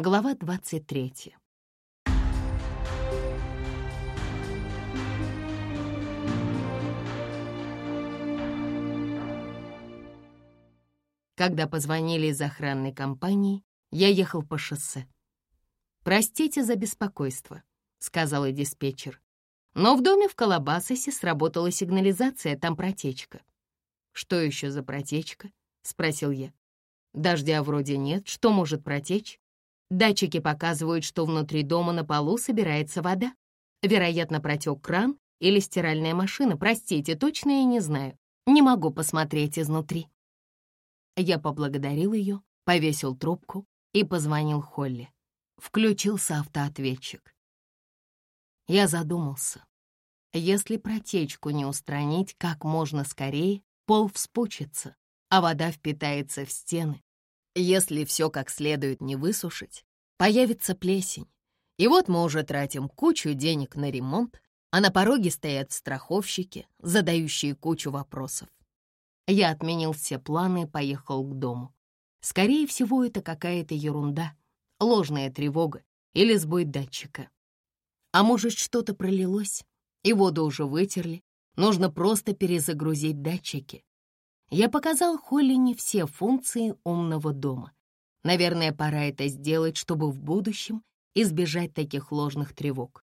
Глава 23. Когда позвонили из охранной компании, я ехал по шоссе. «Простите за беспокойство», — сказала диспетчер. Но в доме в Колобасосе сработала сигнализация, там протечка. «Что еще за протечка?» — спросил я. «Дождя вроде нет, что может протечь?» Датчики показывают, что внутри дома на полу собирается вода. Вероятно, протек кран или стиральная машина. Простите, точно я не знаю. Не могу посмотреть изнутри. Я поблагодарил ее, повесил трубку и позвонил Холли. Включился автоответчик. Я задумался. Если протечку не устранить как можно скорее, пол вспучится, а вода впитается в стены, если все как следует не высушить, появится плесень. И вот мы уже тратим кучу денег на ремонт, а на пороге стоят страховщики, задающие кучу вопросов. Я отменил все планы и поехал к дому. Скорее всего, это какая-то ерунда, ложная тревога или сбой датчика. А может, что-то пролилось, и воду уже вытерли, нужно просто перезагрузить датчики. Я показал Холли не все функции умного дома. Наверное, пора это сделать, чтобы в будущем избежать таких ложных тревог.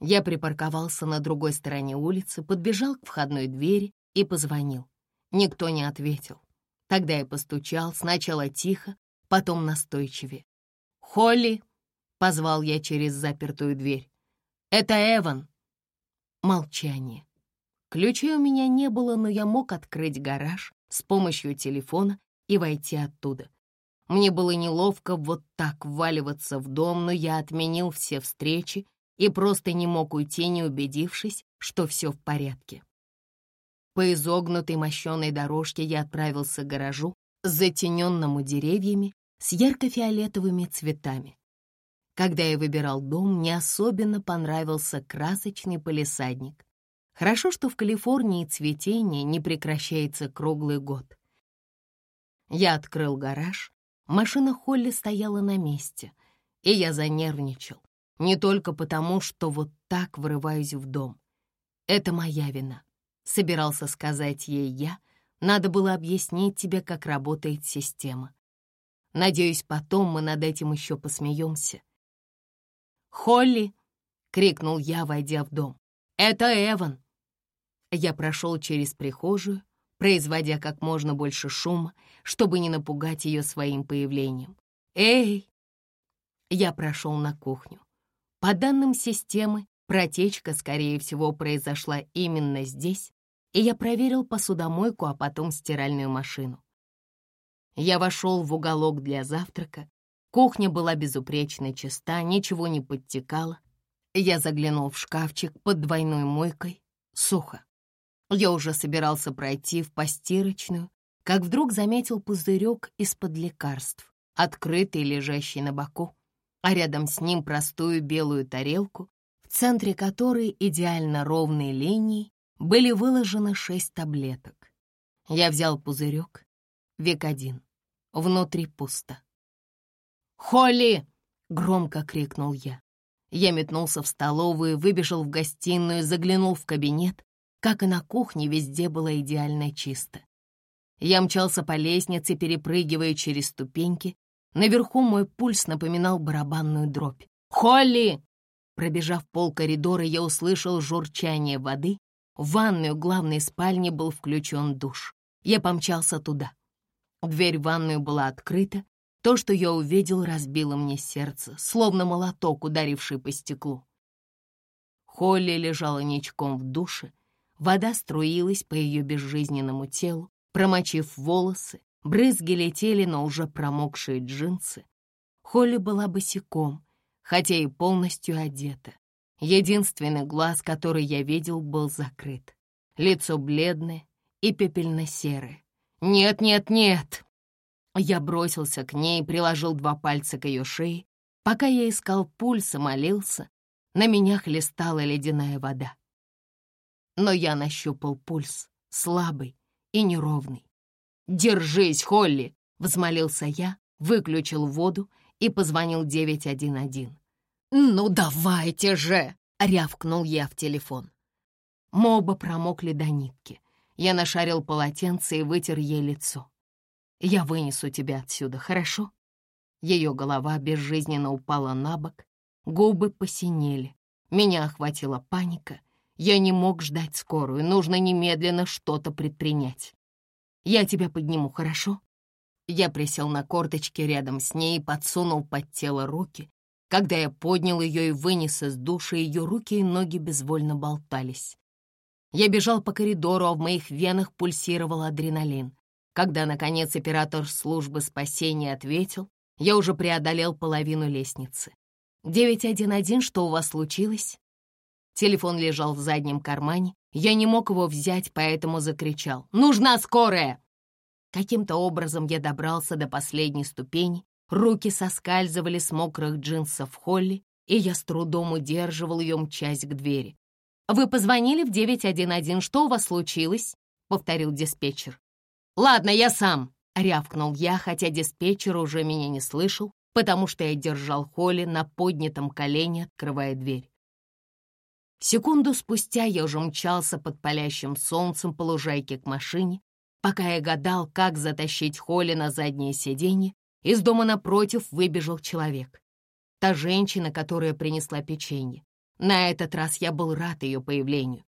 Я припарковался на другой стороне улицы, подбежал к входной двери и позвонил. Никто не ответил. Тогда я постучал, сначала тихо, потом настойчивее. «Холли!» — позвал я через запертую дверь. «Это Эван!» Молчание. Ключей у меня не было, но я мог открыть гараж с помощью телефона и войти оттуда. Мне было неловко вот так вваливаться в дом, но я отменил все встречи и просто не мог уйти, не убедившись, что все в порядке. По изогнутой мощеной дорожке я отправился к гаражу, затененному деревьями с ярко-фиолетовыми цветами. Когда я выбирал дом, мне особенно понравился красочный полисадник. Хорошо, что в Калифорнии цветение не прекращается круглый год. Я открыл гараж, машина Холли стояла на месте, и я занервничал. Не только потому, что вот так врываюсь в дом. Это моя вина. Собирался сказать ей я, надо было объяснить тебе, как работает система. Надеюсь, потом мы над этим еще посмеемся. «Холли!» — крикнул я, войдя в дом. «Это Эван!» Я прошел через прихожую, производя как можно больше шума, чтобы не напугать ее своим появлением. «Эй!» Я прошел на кухню. По данным системы, протечка, скорее всего, произошла именно здесь, и я проверил посудомойку, а потом стиральную машину. Я вошел в уголок для завтрака. Кухня была безупречно чиста, ничего не подтекало. Я заглянул в шкафчик под двойной мойкой. Сухо. Я уже собирался пройти в постирочную, как вдруг заметил пузырек из-под лекарств, открытый, лежащий на боку, а рядом с ним простую белую тарелку, в центре которой идеально ровной линией были выложены шесть таблеток. Я взял пузырек, век один, внутри пусто. «Холли!» — громко крикнул я. Я метнулся в столовую, выбежал в гостиную, заглянул в кабинет как и на кухне, везде было идеально чисто. Я мчался по лестнице, перепрыгивая через ступеньки. Наверху мой пульс напоминал барабанную дробь. «Холли!» Пробежав пол коридора, я услышал журчание воды. В ванную главной спальни был включен душ. Я помчался туда. Дверь в ванную была открыта. То, что я увидел, разбило мне сердце, словно молоток, ударивший по стеклу. Холли лежала ничком в душе, Вода струилась по ее безжизненному телу, промочив волосы, брызги летели на уже промокшие джинсы. Холли была босиком, хотя и полностью одета. Единственный глаз, который я видел, был закрыт. Лицо бледное и пепельно-серое. «Нет, нет, нет!» Я бросился к ней, приложил два пальца к ее шее. Пока я искал пульс и молился, на меня хлестала ледяная вода но я нащупал пульс, слабый и неровный. «Держись, Холли!» — взмолился я, выключил воду и позвонил 911. «Ну давайте же!» — рявкнул я в телефон. Мы оба промокли до нитки. Я нашарил полотенце и вытер ей лицо. «Я вынесу тебя отсюда, хорошо?» Ее голова безжизненно упала на бок, губы посинели. Меня охватила паника. Я не мог ждать скорую, нужно немедленно что-то предпринять. «Я тебя подниму, хорошо?» Я присел на корточки рядом с ней и подсунул под тело руки. Когда я поднял ее и вынес из души, ее руки и ноги безвольно болтались. Я бежал по коридору, а в моих венах пульсировал адреналин. Когда, наконец, оператор службы спасения ответил, я уже преодолел половину лестницы. «911, что у вас случилось?» Телефон лежал в заднем кармане. Я не мог его взять, поэтому закричал. «Нужна скорая!» Каким-то образом я добрался до последней ступени, руки соскальзывали с мокрых джинсов Холли, и я с трудом удерживал ее, мчась к двери. «Вы позвонили в 911, что у вас случилось?» — повторил диспетчер. «Ладно, я сам», — рявкнул я, хотя диспетчер уже меня не слышал, потому что я держал Холли на поднятом колене, открывая дверь. Секунду спустя я уже мчался под палящим солнцем по лужайке к машине, пока я гадал, как затащить Холли на заднее сиденье, из дома напротив выбежал человек. Та женщина, которая принесла печенье. На этот раз я был рад ее появлению.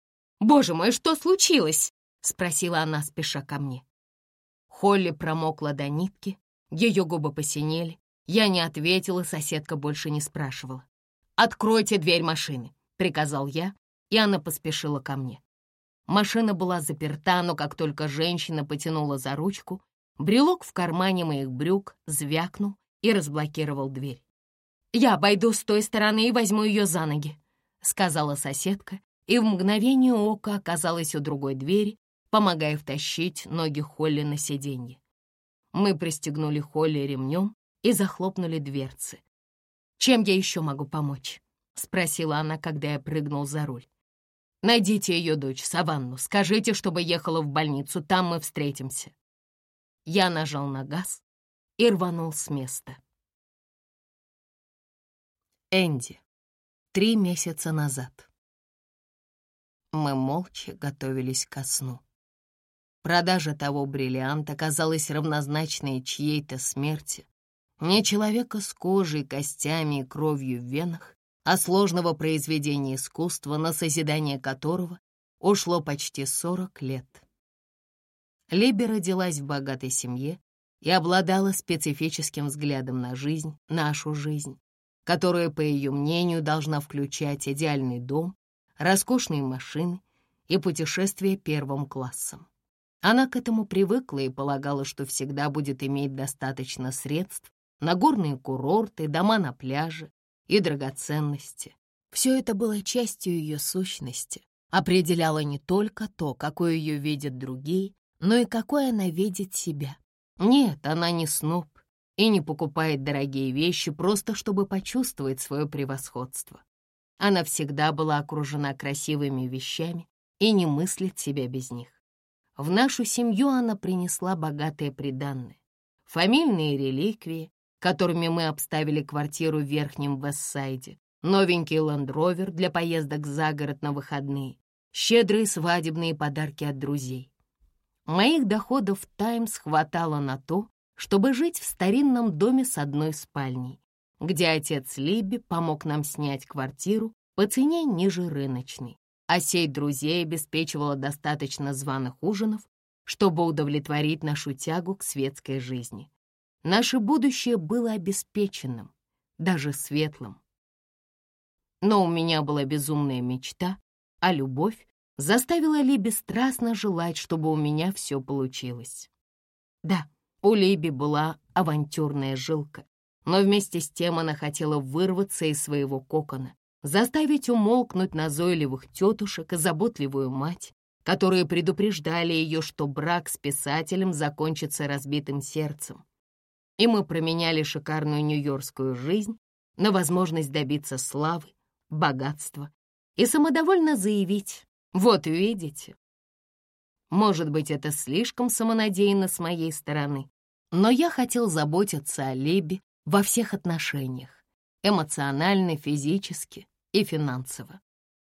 «Боже мой, что случилось?» — спросила она, спеша ко мне. Холли промокла до нитки, ее губы посинели. Я не ответила, соседка больше не спрашивала. «Откройте дверь машины», — приказал я, и она поспешила ко мне. Машина была заперта, но как только женщина потянула за ручку, брелок в кармане моих брюк звякнул и разблокировал дверь. «Я обойду с той стороны и возьму ее за ноги», — сказала соседка, и в мгновение ока оказалась у другой двери, помогая втащить ноги Холли на сиденье. Мы пристегнули Холли ремнем и захлопнули дверцы. «Чем я еще могу помочь?» — спросила она, когда я прыгнул за руль. «Найдите ее дочь, Саванну, скажите, чтобы ехала в больницу, там мы встретимся». Я нажал на газ и рванул с места. Энди. Три месяца назад. Мы молча готовились ко сну. Продажа того бриллианта казалась равнозначной чьей-то смерти. Не человека с кожей, костями и кровью в венах, а сложного произведения искусства, на созидание которого ушло почти 40 лет. Либи родилась в богатой семье и обладала специфическим взглядом на жизнь, нашу жизнь, которая, по ее мнению, должна включать идеальный дом, роскошные машины и путешествия первым классом. Она к этому привыкла и полагала, что всегда будет иметь достаточно средств на горные курорты, дома на пляже и драгоценности. Все это было частью ее сущности, определяло не только то, какой ее видят другие, но и какой она видит себя. Нет, она не сноб и не покупает дорогие вещи просто чтобы почувствовать свое превосходство. Она всегда была окружена красивыми вещами и не мыслит себя без них. В нашу семью она принесла богатые приданные, фамильные реликвии, которыми мы обставили квартиру в Верхнем Вестсайде, новенький ландровер для поездок за город на выходные, щедрые свадебные подарки от друзей. Моих доходов «Таймс» хватало на то, чтобы жить в старинном доме с одной спальней, где отец Либи помог нам снять квартиру по цене ниже рыночной а сеть друзей обеспечивала достаточно званых ужинов, чтобы удовлетворить нашу тягу к светской жизни. Наше будущее было обеспеченным, даже светлым. Но у меня была безумная мечта, а любовь заставила Либи страстно желать, чтобы у меня все получилось. Да, у Либи была авантюрная жилка, но вместе с тем она хотела вырваться из своего кокона, заставить умолкнуть назойливых тетушек и заботливую мать, которые предупреждали ее, что брак с писателем закончится разбитым сердцем. И мы променяли шикарную нью-йоркскую жизнь на возможность добиться славы, богатства и самодовольно заявить «Вот видите». Может быть, это слишком самонадеянно с моей стороны, но я хотел заботиться о Лебе, во всех отношениях, эмоционально, физически и финансово.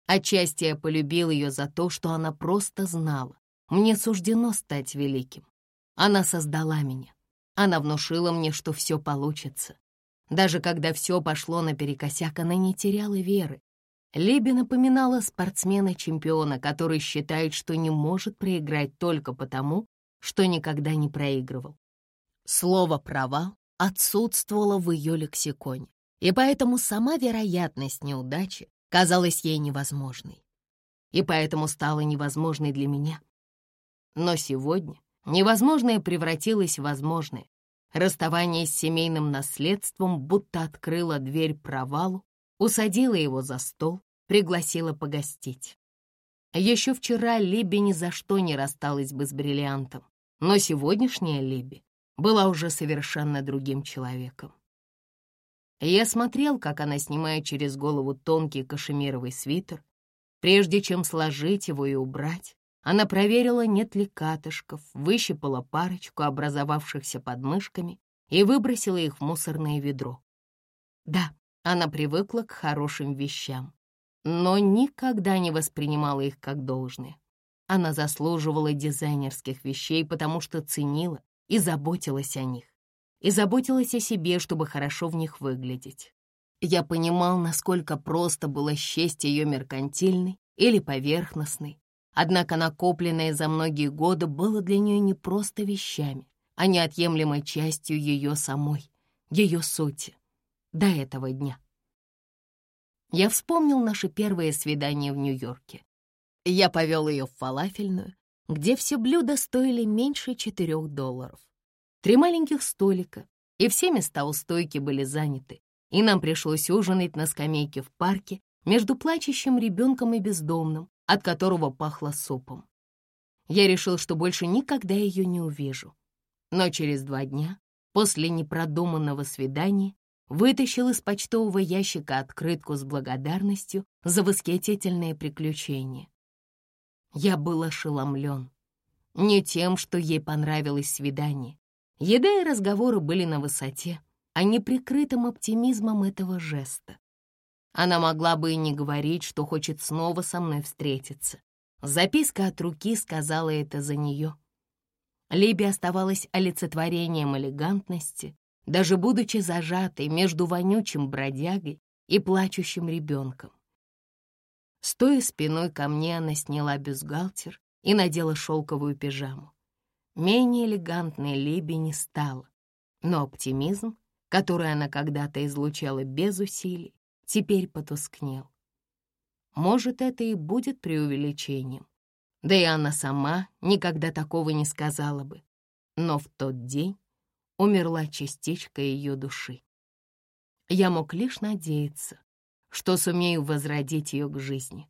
Отчасти я полюбил ее за то, что она просто знала. Мне суждено стать великим. Она создала меня. Она внушила мне, что все получится. Даже когда все пошло наперекосяк, она не теряла веры. Либи напоминала спортсмена-чемпиона, который считает, что не может проиграть только потому, что никогда не проигрывал. Слово «провал» отсутствовало в ее лексиконе, и поэтому сама вероятность неудачи казалась ей невозможной. И поэтому стала невозможной для меня. Но сегодня невозможное превратилось в возможное. Расставание с семейным наследством будто открыло дверь провалу, усадила его за стол, пригласила погостить. Еще вчера Либи ни за что не рассталась бы с бриллиантом, но сегодняшняя Либи была уже совершенно другим человеком. Я смотрел, как она снимает через голову тонкий кашемировый свитер. Прежде чем сложить его и убрать, она проверила, нет ли катышков, выщипала парочку, образовавшихся под мышками, и выбросила их в мусорное ведро. Да, она привыкла к хорошим вещам, но никогда не воспринимала их как должное. Она заслуживала дизайнерских вещей, потому что ценила и заботилась о них. И заботилась о себе, чтобы хорошо в них выглядеть. Я понимал, насколько просто было счесть ее меркантильной или поверхностной. Однако накопленное за многие годы было для нее не просто вещами, а неотъемлемой частью ее самой, ее сути, до этого дня. Я вспомнил наше первое свидание в Нью-Йорке. Я повел ее в фалафельную, где все блюда стоили меньше четырех долларов. Три маленьких столика, и все места у стойки были заняты, и нам пришлось ужинать на скамейке в парке между плачущим ребенком и бездомным, от которого пахло супом. Я решил, что больше никогда ее не увижу. Но через два дня, после непродуманного свидания, вытащил из почтового ящика открытку с благодарностью за восхитительное приключение. Я был ошеломлен. Не тем, что ей понравилось свидание. Еда и разговоры были на высоте, а неприкрытым оптимизмом этого жеста. Она могла бы и не говорить, что хочет снова со мной встретиться. Записка от руки сказала это за нее. Либи оставалась олицетворением элегантности, даже будучи зажатой между вонючим бродягой и плачущим ребенком. Стоя спиной ко мне, она сняла бюстгальтер и надела шелковую пижаму. Менее элегантной Либи не стала, но оптимизм, который она когда-то излучала без усилий, теперь потускнел. Может, это и будет преувеличением. Да и она сама никогда такого не сказала бы. Но в тот день умерла частичка ее души. Я мог лишь надеяться, что сумею возродить ее к жизни.